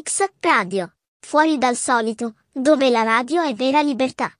X Radio. Fuori dal solito, dove la radio è vera libertà.